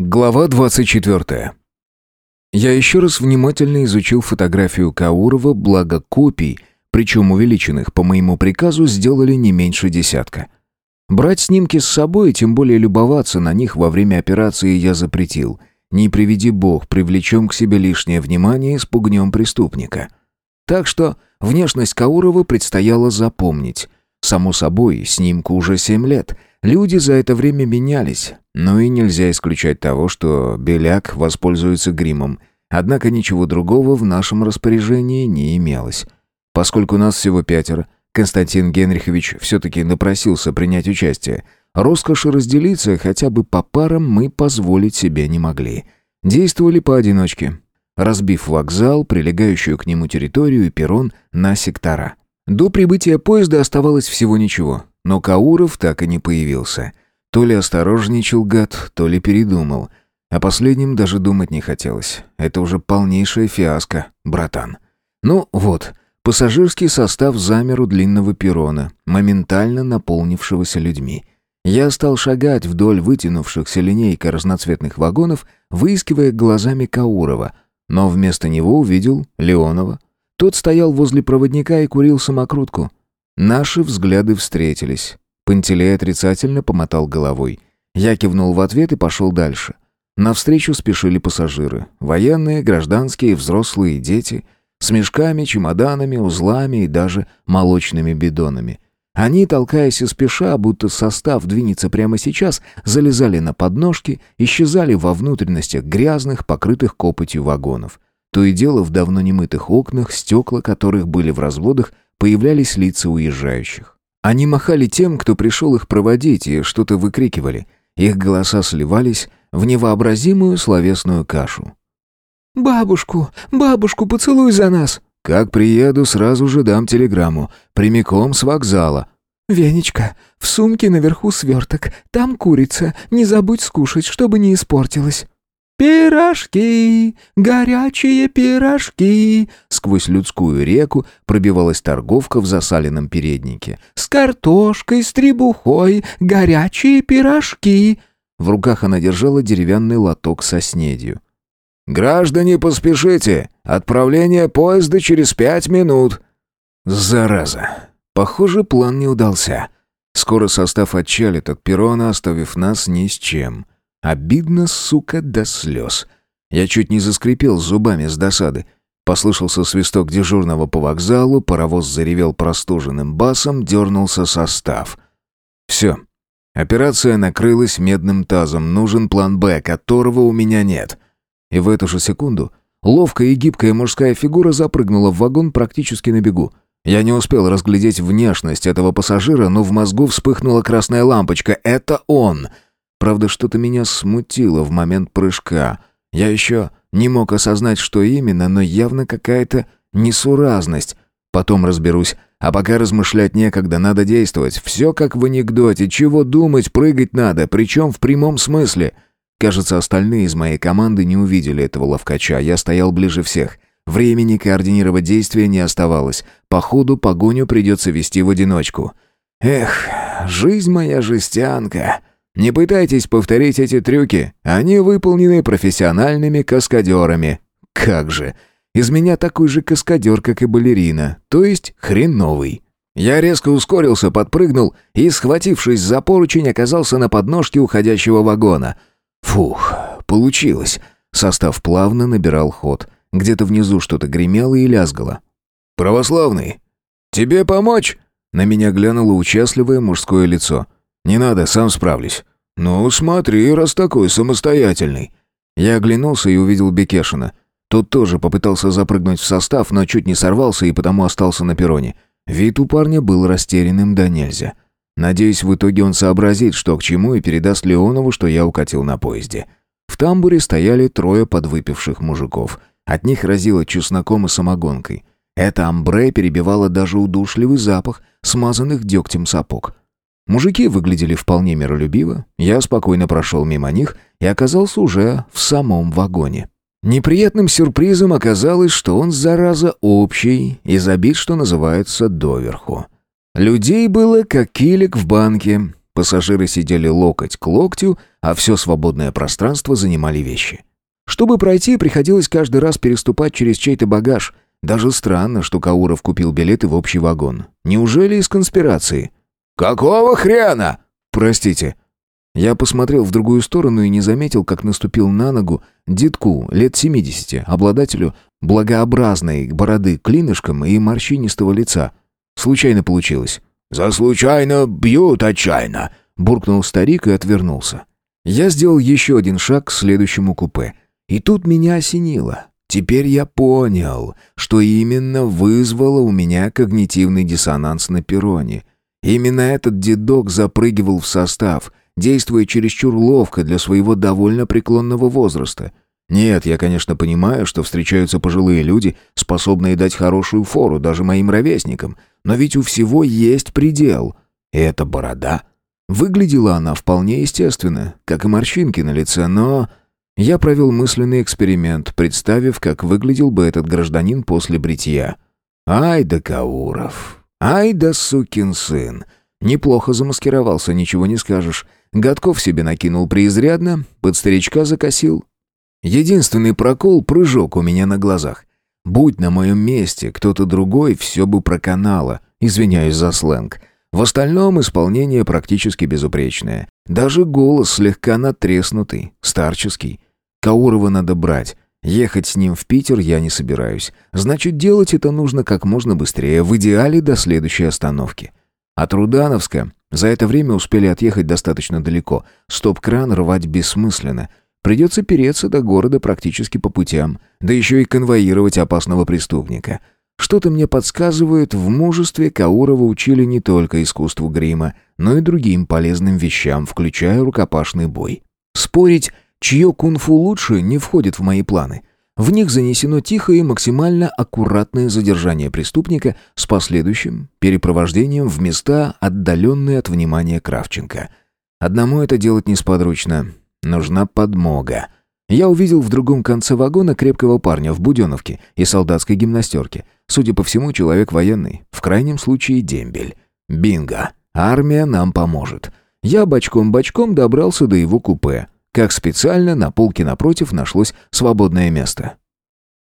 Глава 24. Я еще раз внимательно изучил фотографию Каурова, благо копий, причем увеличенных по моему приказу, сделали не меньше десятка. Брать снимки с собой, тем более любоваться на них во время операции я запретил. Не приведи бог, привлечем к себе лишнее внимание и спугнем преступника. Так что внешность Каурова предстояло запомнить. Само собой, снимку уже семь лет — Люди за это время менялись, но и нельзя исключать того, что Беляк воспользуется гримом. Однако ничего другого в нашем распоряжении не имелось. Поскольку нас всего пятеро, Константин Генрихович все-таки напросился принять участие. Роскоши разделиться хотя бы по парам мы позволить себе не могли. Действовали поодиночке, разбив вокзал, прилегающую к нему территорию и перрон на сектора. До прибытия поезда оставалось всего ничего. Но Кауров так и не появился. То ли осторожничал гад, то ли передумал. О последнем даже думать не хотелось. Это уже полнейшая фиаско, братан. Ну вот, пассажирский состав замер у длинного перрона, моментально наполнившегося людьми. Я стал шагать вдоль вытянувшихся линейка разноцветных вагонов, выискивая глазами Каурова, но вместо него увидел Леонова. Тот стоял возле проводника и курил самокрутку. Наши взгляды встретились. Пантелей отрицательно помотал головой. Я кивнул в ответ и пошел дальше. Навстречу спешили пассажиры. Военные, гражданские, взрослые дети. С мешками, чемоданами, узлами и даже молочными бидонами. Они, толкаясь и спеша, будто состав двинется прямо сейчас, залезали на подножки, исчезали во внутренностях грязных, покрытых копотью вагонов. То и дело в давно немытых окнах, стекла которых были в разводах, появлялись лица уезжающих. Они махали тем, кто пришел их проводить, и что-то выкрикивали. Их голоса сливались в невообразимую словесную кашу. «Бабушку, бабушку, поцелуй за нас!» «Как приеду, сразу же дам телеграмму. Прямиком с вокзала». «Венечка, в сумке наверху сверток. Там курица. Не забудь скушать, чтобы не испортилась». «Пирожки, горячие пирожки!» Сквозь людскую реку пробивалась торговка в засаленном переднике. «С картошкой, с требухой, горячие пирожки!» В руках она держала деревянный лоток со снедью. «Граждане, поспешите! Отправление поезда через пять минут!» «Зараза! Похоже, план не удался. Скоро состав отчалит от перрона, оставив нас ни с чем». Обидно, сука, до слез. Я чуть не заскрипел зубами с досады. Послышался свисток дежурного по вокзалу, паровоз заревел простуженным басом, дернулся состав. Все. Операция накрылась медным тазом, нужен план «Б», которого у меня нет. И в эту же секунду ловкая и гибкая мужская фигура запрыгнула в вагон практически на бегу. Я не успел разглядеть внешность этого пассажира, но в мозгу вспыхнула красная лампочка. «Это он!» Правда, что-то меня смутило в момент прыжка. Я еще не мог осознать, что именно, но явно какая-то несуразность. Потом разберусь. А пока размышлять некогда, надо действовать. Все как в анекдоте. Чего думать, прыгать надо, причем в прямом смысле. Кажется, остальные из моей команды не увидели этого ловкача. Я стоял ближе всех. Времени координировать действия не оставалось. Походу, погоню придется вести в одиночку. Эх, жизнь моя жестянка. Не пытайтесь повторить эти трюки, они выполнены профессиональными каскадерами. Как же! Из меня такой же каскадер, как и балерина, то есть хреновый. Я резко ускорился, подпрыгнул и, схватившись за поручень, оказался на подножке уходящего вагона. Фух, получилось. Состав плавно набирал ход. Где-то внизу что-то гремело и лязгало. «Православный, тебе помочь?» На меня глянуло участливое мужское лицо. «Не надо, сам справлюсь». «Ну, смотри, раз такой самостоятельный». Я оглянулся и увидел Бекешина. Тот тоже попытался запрыгнуть в состав, но чуть не сорвался и потому остался на перроне. Вид у парня был растерянным да нельзя. Надеюсь, в итоге он сообразит, что к чему, и передаст Леонову, что я укатил на поезде. В тамбуре стояли трое подвыпивших мужиков. От них разило чесноком и самогонкой. Это амбре перебивало даже удушливый запах смазанных дегтем сапог. Мужики выглядели вполне миролюбиво, я спокойно прошел мимо них и оказался уже в самом вагоне. Неприятным сюрпризом оказалось, что он, зараза, общий и забит, что называется, доверху. Людей было как килик в банке. Пассажиры сидели локоть к локтю, а все свободное пространство занимали вещи. Чтобы пройти, приходилось каждый раз переступать через чей-то багаж. Даже странно, что Кауров купил билеты в общий вагон. Неужели из конспирации? «Какого хрена?» «Простите». Я посмотрел в другую сторону и не заметил, как наступил на ногу детку лет 70, обладателю благообразной бороды клинышком и морщинистого лица. Случайно получилось. «За случайно бьют отчаянно», — буркнул старик и отвернулся. Я сделал еще один шаг к следующему купе. И тут меня осенило. Теперь я понял, что именно вызвало у меня когнитивный диссонанс на перроне. Именно этот дедок запрыгивал в состав, действуя чересчур ловко для своего довольно преклонного возраста. Нет, я, конечно, понимаю, что встречаются пожилые люди, способные дать хорошую фору даже моим ровесникам, но ведь у всего есть предел. И эта борода. Выглядела она вполне естественно, как и морщинки на лице, но... Я провел мысленный эксперимент, представив, как выглядел бы этот гражданин после бритья. Ай да Кауров! Ай да сукин сын! Неплохо замаскировался, ничего не скажешь. Годков себе накинул преизрядно, под старичка закосил. Единственный прокол — прыжок у меня на глазах. Будь на моем месте кто-то другой, все бы проканало, извиняюсь за сленг. В остальном исполнение практически безупречное. Даже голос слегка натреснутый, старческий. Каурова надо брать. Ехать с ним в Питер я не собираюсь. Значит, делать это нужно как можно быстрее, в идеале до следующей остановки. От Рудановска за это время успели отъехать достаточно далеко. Стоп-кран рвать бессмысленно — Придется переться до города практически по путям, да еще и конвоировать опасного преступника. Что-то мне подсказывает, в мужестве Каурова учили не только искусству грима, но и другим полезным вещам, включая рукопашный бой. Спорить, чье кунг-фу лучше, не входит в мои планы. В них занесено тихое и максимально аккуратное задержание преступника с последующим перепровождением в места, отдаленные от внимания Кравченко. Одному это делать несподручно, Нужна подмога. Я увидел в другом конце вагона крепкого парня в буденовке и солдатской гимнастерке. Судя по всему, человек военный. В крайнем случае, дембель. Бинго. Армия нам поможет. Я бочком-бочком добрался до его купе. Как специально, на полке напротив нашлось свободное место.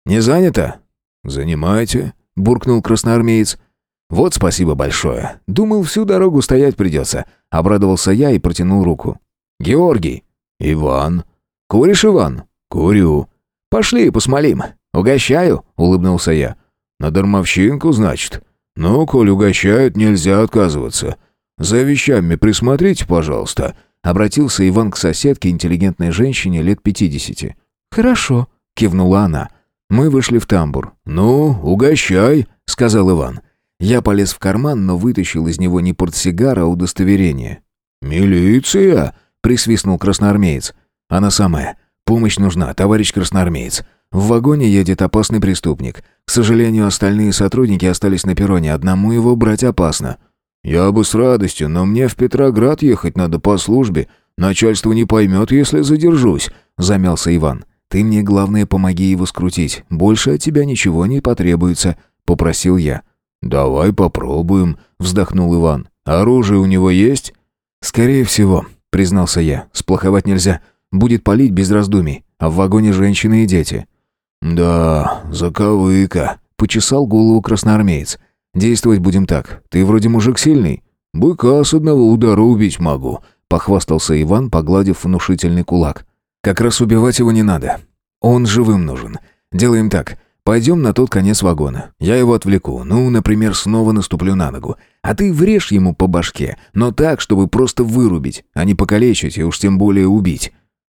«Не занято?» «Занимайте», — буркнул красноармеец. «Вот спасибо большое. Думал, всю дорогу стоять придется». Обрадовался я и протянул руку. «Георгий, «Иван». «Куришь, Иван?» «Курю». «Пошли, посмолим. Угощаю», — улыбнулся я. «На дармовщинку, значит?» «Ну, коль угощают, нельзя отказываться. За вещами присмотрите, пожалуйста», — обратился Иван к соседке, интеллигентной женщине лет пятидесяти. «Хорошо», — кивнула она. Мы вышли в тамбур. «Ну, угощай», — сказал Иван. Я полез в карман, но вытащил из него не портсигар, а удостоверение. «Милиция!» присвистнул красноармеец. «Она самая. Помощь нужна, товарищ красноармеец. В вагоне едет опасный преступник. К сожалению, остальные сотрудники остались на перроне, одному его брать опасно». «Я бы с радостью, но мне в Петроград ехать надо по службе. Начальство не поймет, если задержусь», — замялся Иван. «Ты мне, главное, помоги его скрутить. Больше от тебя ничего не потребуется», — попросил я. «Давай попробуем», — вздохнул Иван. «Оружие у него есть?» «Скорее всего», признался я. «Сплоховать нельзя. Будет палить без раздумий. А в вагоне женщины и дети». «Да, заковыка», — почесал голову красноармеец. «Действовать будем так. Ты вроде мужик сильный. Быка с одного удара убить могу», — похвастался Иван, погладив внушительный кулак. «Как раз убивать его не надо. Он живым нужен. Делаем так. Пойдем на тот конец вагона. Я его отвлеку. Ну, например, снова наступлю на ногу. А ты врежь ему по башке, но так, чтобы просто вырубить, а не покалечить и уж тем более убить.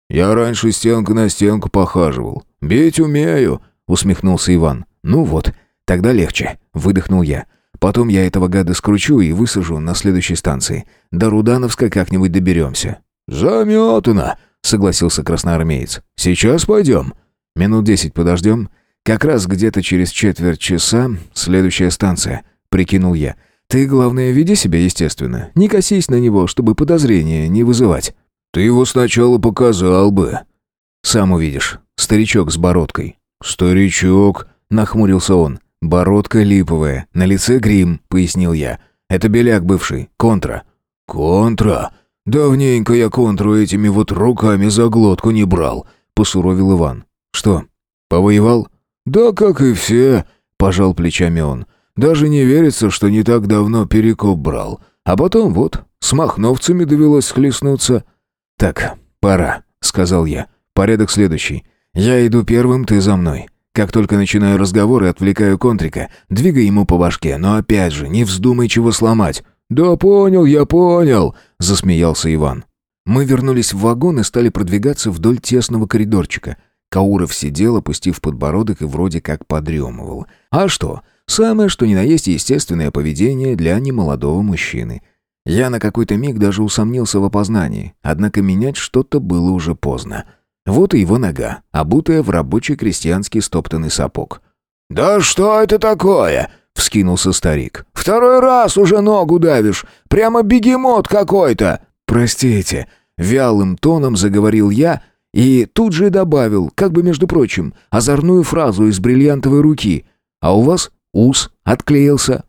Я раньше стенку на стенку похаживал. Бить умею, усмехнулся Иван. Ну вот, тогда легче, выдохнул я. Потом я этого гада скручу и высажу на следующей станции. До Рудановска как-нибудь доберемся. Заметано, согласился красноармеец. Сейчас пойдем. Минут десять подождем. Как раз где-то через четверть часа следующая станция, прикинул я. Ты, главное, веди себя естественно. Не косись на него, чтобы подозрения не вызывать. Ты его сначала показал бы. Сам увидишь. Старичок с бородкой. Старичок, нахмурился он. Бородка липовая, на лице грим, пояснил я. Это беляк бывший, контра. «Контра? Давненько я контру этими вот руками за глотку не брал», — посуровил Иван. «Что, повоевал?» «Да как и все», — пожал плечами он. «Даже не верится, что не так давно перекоп брал. А потом вот, с махновцами довелось схлестнуться». «Так, пора», — сказал я. «Порядок следующий. Я иду первым, ты за мной. Как только начинаю разговор и отвлекаю контрика, двигай ему по башке, но опять же, не вздумай чего сломать». «Да понял, я понял», — засмеялся Иван. Мы вернулись в вагон и стали продвигаться вдоль тесного коридорчика. Кауров сидел, опустив подбородок и вроде как подремывал. А что? Самое, что ни на есть естественное поведение для немолодого мужчины. Я на какой-то миг даже усомнился в опознании, однако менять что-то было уже поздно. Вот и его нога, обутая в рабочий крестьянский стоптанный сапог. «Да что это такое?» — вскинулся старик. «Второй раз уже ногу давишь! Прямо бегемот какой-то!» «Простите», — вялым тоном заговорил я и тут же добавил, как бы между прочим, озорную фразу из бриллиантовой руки. «А у вас ус отклеился».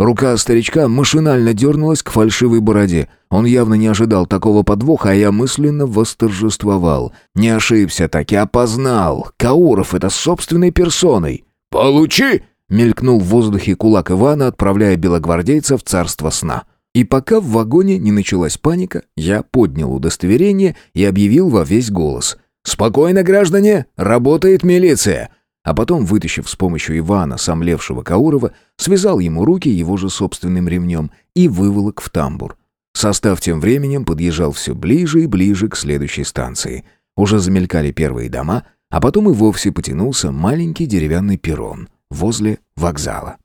Рука старичка машинально дернулась к фальшивой бороде. Он явно не ожидал такого подвоха, а я мысленно восторжествовал. Не ошибся, так и опознал. Кауров это собственной персоной. «Получи!» Мелькнул в воздухе кулак Ивана, отправляя белогвардейца в царство сна. И пока в вагоне не началась паника, я поднял удостоверение и объявил во весь голос. «Спокойно, граждане! Работает милиция!» А потом, вытащив с помощью Ивана, сомлевшего Каурова, связал ему руки его же собственным ремнем и выволок в тамбур. Состав тем временем подъезжал все ближе и ближе к следующей станции. Уже замелькали первые дома, а потом и вовсе потянулся маленький деревянный перрон — возле вокзала.